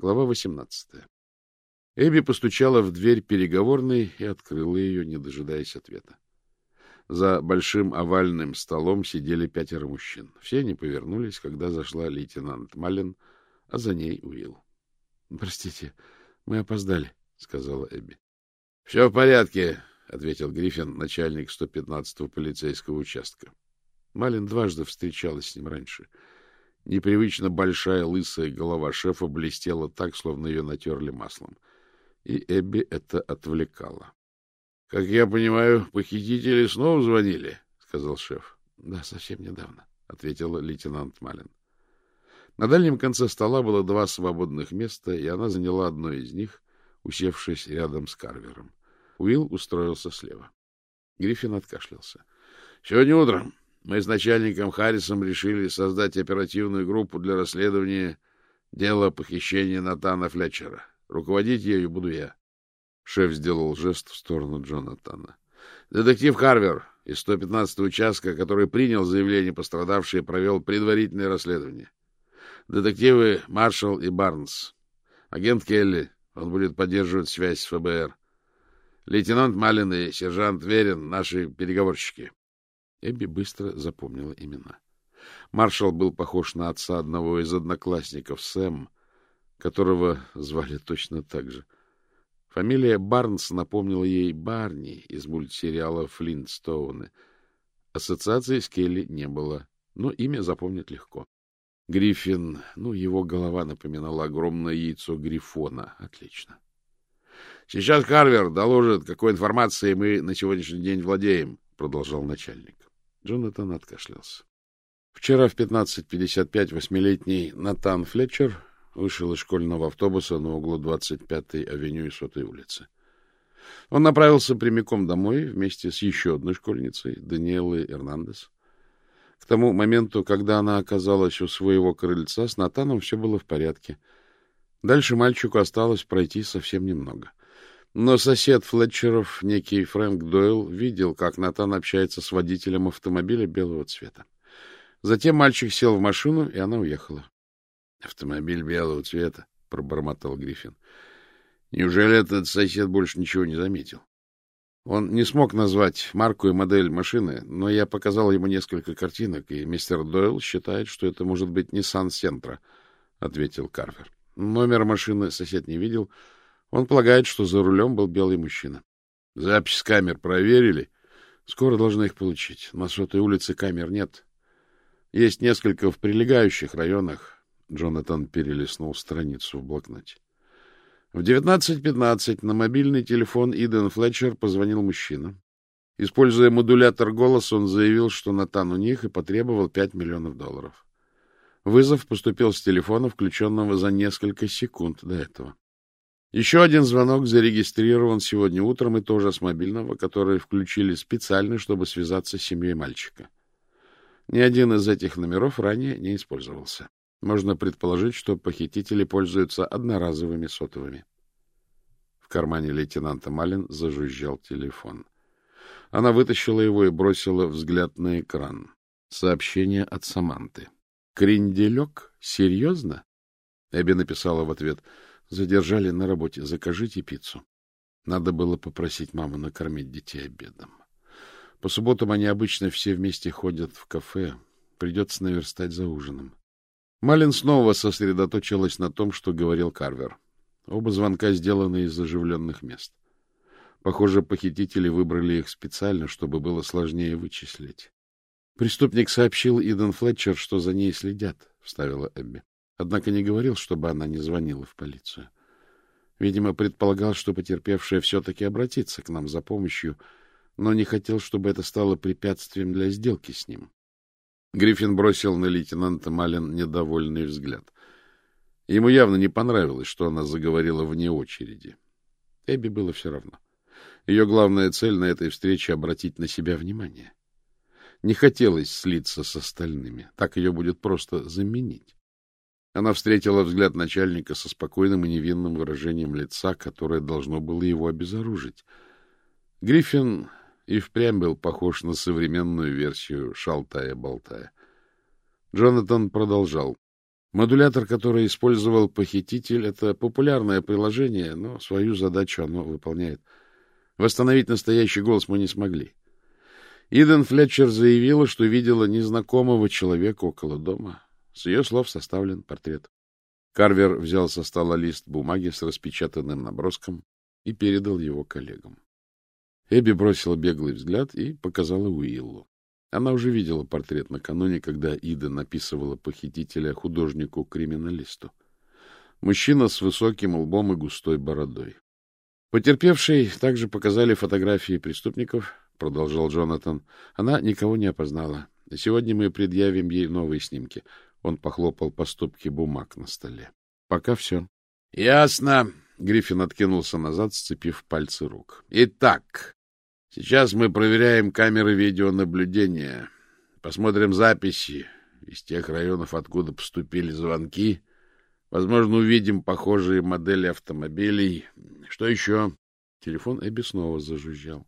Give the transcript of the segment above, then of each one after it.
Глава 18. Эбби постучала в дверь переговорной и открыла ее, не дожидаясь ответа. За большим овальным столом сидели пятеро мужчин. Все они повернулись, когда зашла лейтенант Маллен, а за ней Уилл. — Простите, мы опоздали, — сказала Эбби. — Все в порядке, — ответил Гриффин, начальник 115-го полицейского участка. Малин дважды встречалась с ним раньше — Непривычно большая лысая голова шефа блестела так, словно ее натерли маслом. И Эбби это отвлекало. — Как я понимаю, похитители снова звонили? — сказал шеф. — Да, совсем недавно, — ответила лейтенант Малин. На дальнем конце стола было два свободных места, и она заняла одно из них, усевшись рядом с Карвером. Уилл устроился слева. Гриффин откашлялся. — Сегодня утром мы с начальником Харрисом решили создать оперативную группу для расследования дела похищения Натана Флетчера. Руководить ею буду я. Шеф сделал жест в сторону Джонатана. Детектив Харвер из 115-го участка, который принял заявление пострадавшей, провел предварительное расследование. Детективы Маршалл и Барнс. Агент Келли, он будет поддерживать связь с ФБР. Лейтенант Малин и сержант Верин — наши переговорщики. Эбби быстро запомнила имена. Маршал был похож на отца одного из одноклассников, Сэм, которого звали точно так же. Фамилия Барнс напомнила ей Барни из мультсериала «Флинтстоуны». Ассоциации с Келли не было, но имя запомнить легко. Гриффин, ну, его голова напоминала огромное яйцо грифона. Отлично. — Сейчас Карвер доложит, какой информацией мы на сегодняшний день владеем, — продолжал начальник. Джонатан откашлялся. Вчера в 15.55 восьмилетний Натан Флетчер вышел из школьного автобуса на углу 25-й авеню и 100-й улицы. Он направился прямиком домой вместе с еще одной школьницей, Даниэлой Эрнандес. К тому моменту, когда она оказалась у своего крыльца, с Натаном все было в порядке. Дальше мальчику осталось пройти совсем немного. Но сосед Флетчеров, некий Фрэнк Дойл, видел, как Натан общается с водителем автомобиля белого цвета. Затем мальчик сел в машину, и она уехала. — Автомобиль белого цвета, — пробормотал Гриффин. — Неужели этот сосед больше ничего не заметил? Он не смог назвать марку и модель машины, но я показал ему несколько картинок, и мистер Дойл считает, что это может быть Nissan Sentra, — ответил Карвер. Номер машины сосед не видел, — он полагает, что за рулем был белый мужчина. Запись камер проверили. Скоро должны их получить. На сотой улице камер нет. Есть несколько в прилегающих районах. Джонатан перелистнул страницу в блокноте. В 19.15 на мобильный телефон Иден Флетчер позвонил мужчина. Используя модулятор голоса, он заявил, что Натан у них и потребовал 5 миллионов долларов. Вызов поступил с телефона, включенного за несколько секунд до этого. Еще один звонок зарегистрирован сегодня утром и тоже с мобильного, который включили специально, чтобы связаться с семьей мальчика. Ни один из этих номеров ранее не использовался. Можно предположить, что похитители пользуются одноразовыми сотовыми. В кармане лейтенанта Малин зажужжал телефон. Она вытащила его и бросила взгляд на экран. Сообщение от Саманты. «Кренделек? Серьезно?» Эбби написала в ответ — Задержали на работе. Закажите пиццу. Надо было попросить маму накормить детей обедом. По субботам они обычно все вместе ходят в кафе. Придется наверстать за ужином. Малин снова сосредоточилась на том, что говорил Карвер. Оба звонка сделаны из оживленных мест. Похоже, похитители выбрали их специально, чтобы было сложнее вычислить. Преступник сообщил Иден Флетчер, что за ней следят, — вставила Эбби. Однако не говорил, чтобы она не звонила в полицию. Видимо, предполагал, что потерпевшая все-таки обратится к нам за помощью, но не хотел, чтобы это стало препятствием для сделки с ним. Гриффин бросил на лейтенанта Малин недовольный взгляд. Ему явно не понравилось, что она заговорила вне очереди. Эбби было все равно. Ее главная цель на этой встрече — обратить на себя внимание. Не хотелось слиться с остальными. Так ее будет просто заменить. Она встретила взгляд начальника со спокойным и невинным выражением лица, которое должно было его обезоружить. Гриффин и впрямь был похож на современную версию «Шалтая-болтая». Джонатан продолжал. Модулятор, который использовал похититель, это популярное приложение, но свою задачу оно выполняет. Восстановить настоящий голос мы не смогли. Иден Флетчер заявила, что видела незнакомого человека около дома. С ее слов составлен портрет. Карвер взял со стола лист бумаги с распечатанным наброском и передал его коллегам. Эбби бросила беглый взгляд и показала Уиллу. Она уже видела портрет накануне, когда Ида написывала похитителя художнику-криминалисту. Мужчина с высоким лбом и густой бородой. Потерпевшей также показали фотографии преступников, продолжал Джонатан. Она никого не опознала. Сегодня мы предъявим ей новые снимки. Он похлопал по стопке бумаг на столе. Пока все. — Ясно. Гриффин откинулся назад, сцепив пальцы рук. — Итак, Сейчас мы проверяем камеры видеонаблюдения, посмотрим записи из тех районов, откуда поступили звонки. Возможно, увидим похожие модели автомобилей. Что еще? Телефон Эбби снова зажужжал.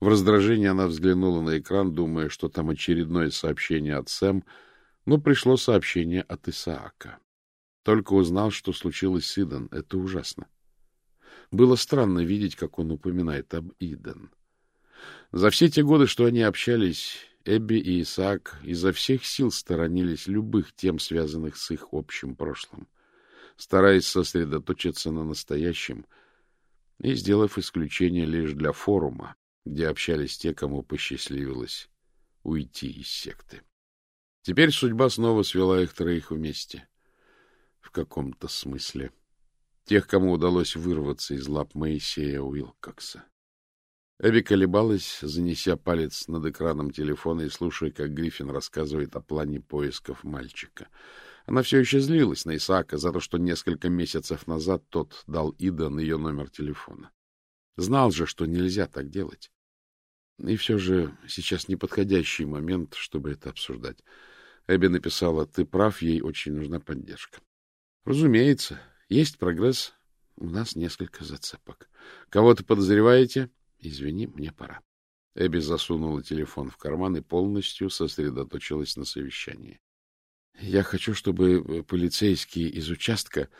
В раздражении она взглянула на экран, думая, что там очередное сообщение от Сэм, но пришло сообщение от Исаака. Только узнал, что случилось с Иден. Это ужасно. Было странно видеть, как он упоминает об Иден. За все те годы, что они общались, Эбби и Исаак изо всех сил сторонились любых тем, связанных с их общим прошлым, стараясь сосредоточиться на настоящем и сделав исключение лишь для форума, где общались те, кому посчастливилось уйти из секты. Теперь судьба снова свела их троих вместе. В каком-то смысле. Тех, кому удалось вырваться из лап Моисея Уилкокса. Эбби колебалась, занеся палец над экраном телефона и слушая, как Гриффин рассказывает о плане поисков мальчика. Она все еще злилась на Исаака за то, что несколько месяцев назад тот дал Идан ее номер телефона. Знал же, что нельзя так делать. И все же сейчас неподходящий момент, чтобы это обсуждать. Эбби написала, ты прав, ей очень нужна поддержка. Разумеется, есть прогресс, у нас несколько зацепок. Кого-то подозреваете? Извини, мне пора. Эбби засунула телефон в карман и полностью сосредоточилась на совещании. — Я хочу, чтобы э, полицейские из участка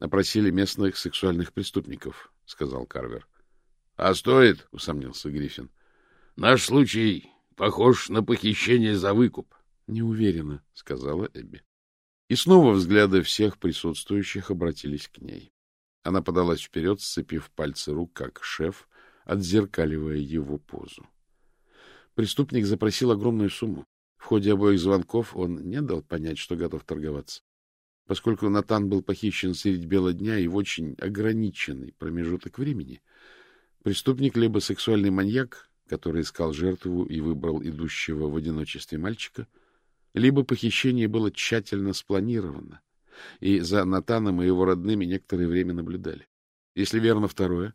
опросили местных сексуальных преступников, — сказал Карвер. — А стоит, — усомнился Гриффин. — Наш случай похож на похищение за выкуп. — Не уверена, — сказала Эбби. И снова взгляды всех присутствующих обратились к ней. Она подалась вперед, сцепив пальцы рук, как шеф, отзеркаливая его позу. Преступник запросил огромную сумму. В ходе обоих звонков он не дал понять, что готов торговаться. Поскольку Натан был похищен средь бела дня и в очень ограниченный промежуток времени, преступник либо сексуальный маньяк, который искал жертву и выбрал идущего в одиночестве мальчика, либо похищение было тщательно спланировано, и за Натаном и его родными некоторое время наблюдали. Если верно второе,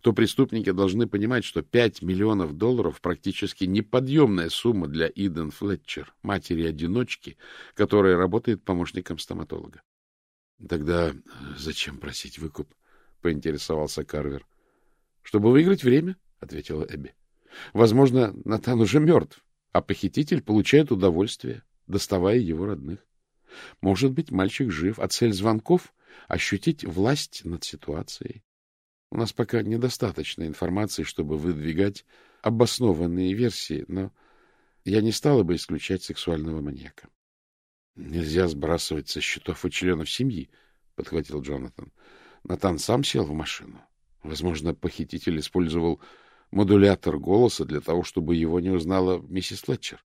то преступники должны понимать, что 5 миллионов долларов практически неподъемная сумма для Иден Флетчер, матери-одиночки, которая работает помощником стоматолога. — Тогда зачем просить выкуп? — поинтересовался Карвер. — Чтобы выиграть время, — ответила Эбби. — Возможно, Натан уже мертв, а похититель получает удовольствие, доставая его родных. Может быть, мальчик жив, а цель звонков — ощутить власть над ситуацией. У нас пока недостаточно информации, чтобы выдвигать обоснованные версии, но я не стала бы исключать сексуального маньяка. — Нельзя сбрасывать со счетов у членов семьи, — подхватил Джонатан. Натан сам сел в машину. Возможно, похититель использовал модулятор голоса для того, чтобы его не узнала миссис Флетчер.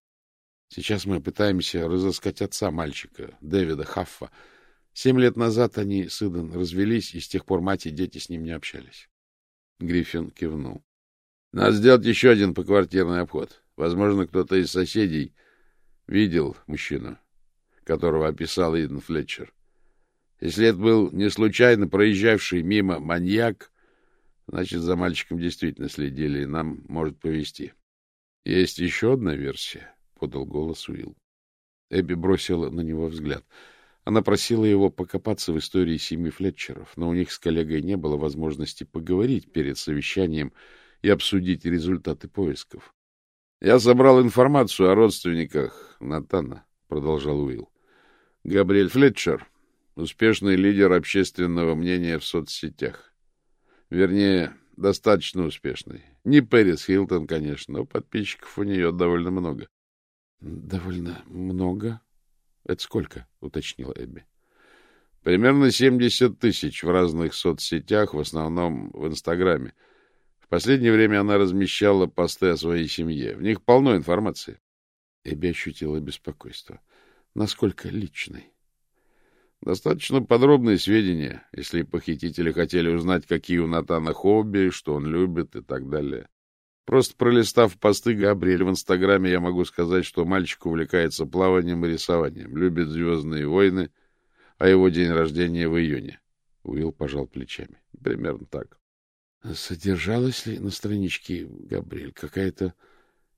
Сейчас мы пытаемся разыскать отца мальчика, Дэвида Хаффа, Семь лет назад они с Иден развелись, и с тех пор мать и дети с ним не общались. Гриффин кивнул. — Надо сделать еще один поквартирный обход. Возможно, кто-то из соседей видел мужчину, которого описал Иден Флетчер. Если это был не случайно проезжавший мимо маньяк, значит, за мальчиком действительно следили, и нам может повезти. — Есть еще одна версия, — подал голос Уилл. Эбби бросила на него взгляд — она просила его покопаться в истории семьи Флетчеров, но у них с коллегой не было возможности поговорить перед совещанием и обсудить результаты поисков. — Я собрал информацию о родственниках Натана, — продолжал Уилл. Габриэль Флетчер — успешный лидер общественного мнения в соцсетях. Вернее, достаточно успешный. Не Пэрис Хилтон, конечно, но подписчиков у нее довольно много. — Довольно много? Это сколько? — уточнила Эбби. — Примерно 70 тысяч в разных соцсетях, в основном в Инстаграме. В последнее время она размещала посты о своей семье. В них полно информации. Эбби ощутила беспокойство. Насколько личной? Достаточно подробные сведения, если похитители хотели узнать, какие у Натана хобби, что он любит и так далее. Просто пролистав посты Габриэль в Инстаграме, я могу сказать, что мальчик увлекается плаванием и рисованием, любит «Звездные войны», а его день рождения в июне. Уилл пожал плечами. Примерно так. Содержалась ли на страничке Габриэль какая-то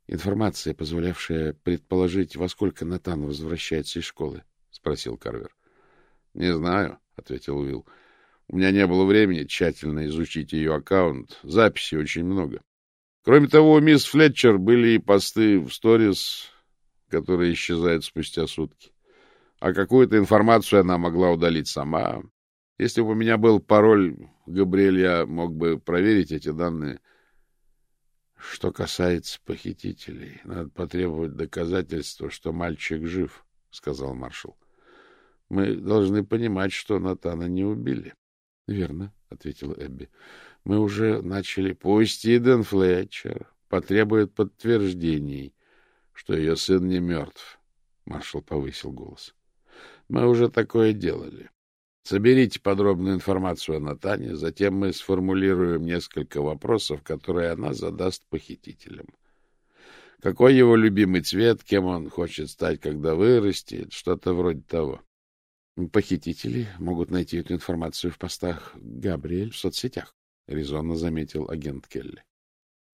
информация, позволявшая предположить, во сколько Натан возвращается из школы? — спросил Карвер. — Не знаю, — ответил Уилл. — У меня не было времени тщательно изучить ее аккаунт. Записей очень много. Кроме того, у мисс Флетчер были и посты в сторис, которые исчезают спустя сутки. А какую-то информацию она могла удалить сама. Если бы у меня был пароль, Габриэль, я мог бы проверить эти данные. Что касается похитителей, надо потребовать доказательства, что мальчик жив, — сказал маршал. Мы должны понимать, что Натана не убили. — Верно, — ответила Эбби. — Мы уже начали. Пусть Иден Флетчер потребует подтверждений, что ее сын не мертв. Маршал повысил голос. — Мы уже такое делали. Соберите подробную информацию о Натане, затем мы сформулируем несколько вопросов, которые она задаст похитителям. Какой его любимый цвет, кем он хочет стать, когда вырастет, что-то вроде того. Похитители могут найти эту информацию в постах Габриэль в соцсетях, — резонно заметил агент Келли.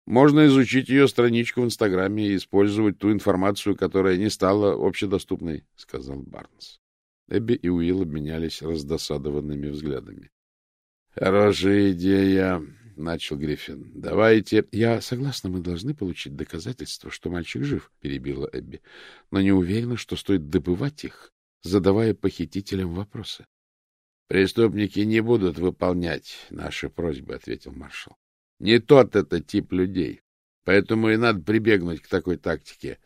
Можно изучить ее страничку в Инстаграме и использовать ту информацию, которая не стала общедоступной, — сказал Барнс. Эбби и Уилл обменялись раздосадованными взглядами. — Хорошая идея, — начал Гриффин. — Давайте... — Я согласна, мы должны получить доказательства, что мальчик жив, — перебила Эбби. — Но не уверена, что стоит добывать их задавая похитителям вопросы. — Преступники не будут выполнять наши просьбы, — ответил маршал. — Не тот это тип людей, поэтому и надо прибегнуть к такой тактике.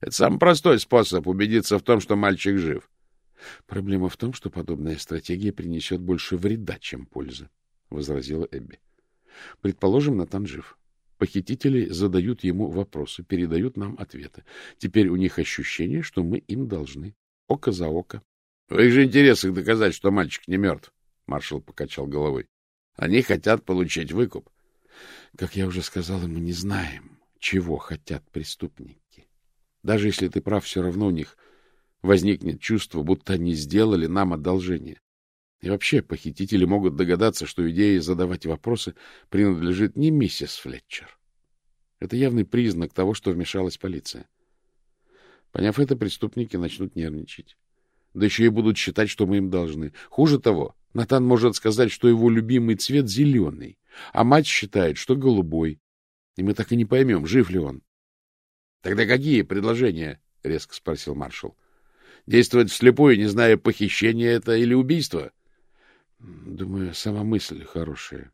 Это самый простой способ убедиться в том, что мальчик жив. — Проблема в том, что подобная стратегия принесет больше вреда, чем пользы, — возразила Эбби. — Предположим, Натан жив. Похитители задают ему вопросы, передают нам ответы. Теперь у них ощущение, что мы им должны. Око за око. — В их же интересах доказать, что мальчик не мертв, — маршал покачал головой. — Они хотят получить выкуп. — Как я уже сказал, мы не знаем, чего хотят преступники. Даже если ты прав, все равно у них возникнет чувство, будто они сделали нам одолжение. И вообще, похитители могут догадаться, что идея задавать вопросы принадлежит не миссис Флетчер. Это явный признак того, что вмешалась полиция. Поняв это, преступники начнут нервничать. Да еще и будут считать, что мы им должны. Хуже того, Натан может сказать, что его любимый цвет зеленый, а мать считает, что голубой. И мы так и не поймем, жив ли он. — Тогда какие предложения? — резко спросил маршал. — Действовать вслепую, не зная, похищение это или убийство? — Думаю, сама мысль хорошая.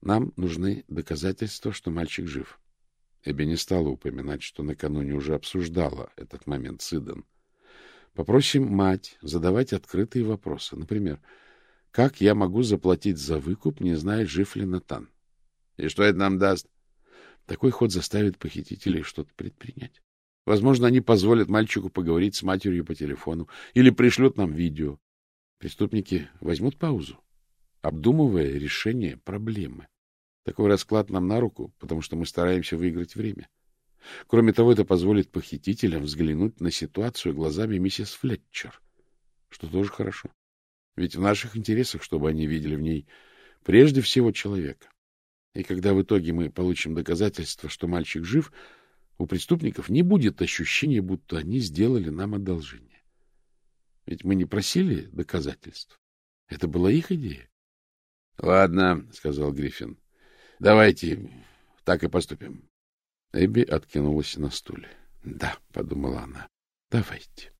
Нам нужны доказательства, что мальчик жив. Эбби не стала упоминать, что накануне уже обсуждала этот момент с Иден. Попросим мать задавать открытые вопросы. Например, как я могу заплатить за выкуп, не зная, жив ли Натан? И что это нам даст? Такой ход заставит похитителей что-то предпринять. Возможно, они позволят мальчику поговорить с матерью по телефону или пришлют нам видео. Преступники возьмут паузу, обдумывая решение проблемы. Такой расклад нам на руку, потому что мы стараемся выиграть время. Кроме того, это позволит похитителям взглянуть на ситуацию глазами миссис Флетчер, что тоже хорошо. Ведь в наших интересах, чтобы они видели в ней прежде всего человека. И когда в итоге мы получим доказательство, что мальчик жив, у преступников не будет ощущения, будто они сделали нам одолжение. Ведь мы не просили доказательств. Это была их идея. — Ладно, — сказал Гриффин. Давайте так и поступим. Эбби откинулась на стуле. — Да, — подумала она, — давайте.